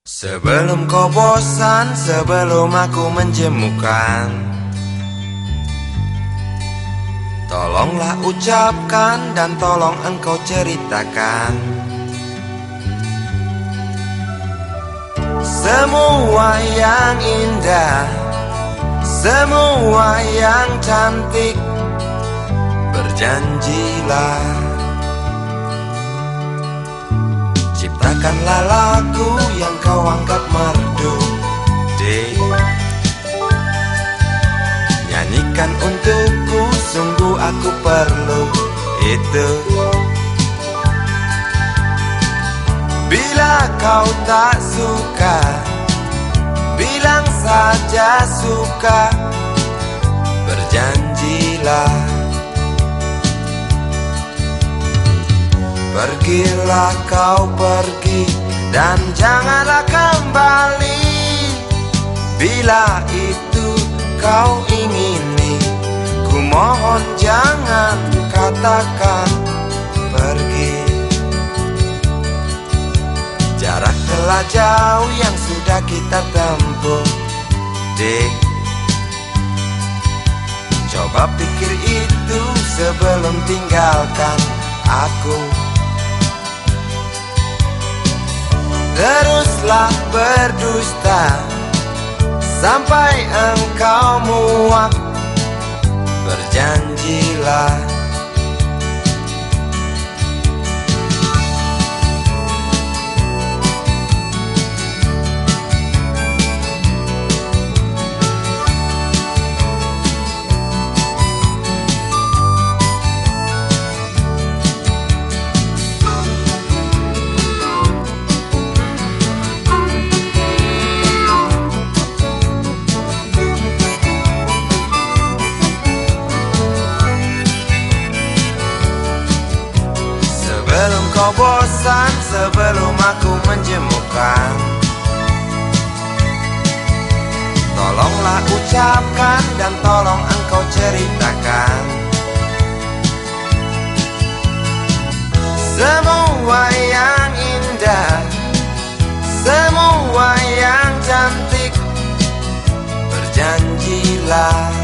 Sebelum kau bosan, sebelum aku menjemukan Tolonglah ucapkan dan tolong engkau ceritakan. Semua yang indah Semua yang cantik Berjanjilah Ciptakanlah lagu yang kau anggap merdu Dek. Nyanyikan untukku Sungguh aku perlu itu. Bila kau tak suka Bilang saja suka Pergilah kau pergi Dan janganlah kembali. Bila itu kau ingini Ku mohon jangan katakan pergi. Jarak telah jauh yang sudah kita tempuh Dek. Coba pikir itu sebelum tinggalkan aku Teruslah berdusta Sampai engkau muak. Berjanjilah kau bosan sebelum aku menjemukan, Tolonglah ucapkan dan tolong engkau ceritakan. Semua yang indah Semua yang cantik Berjanjilah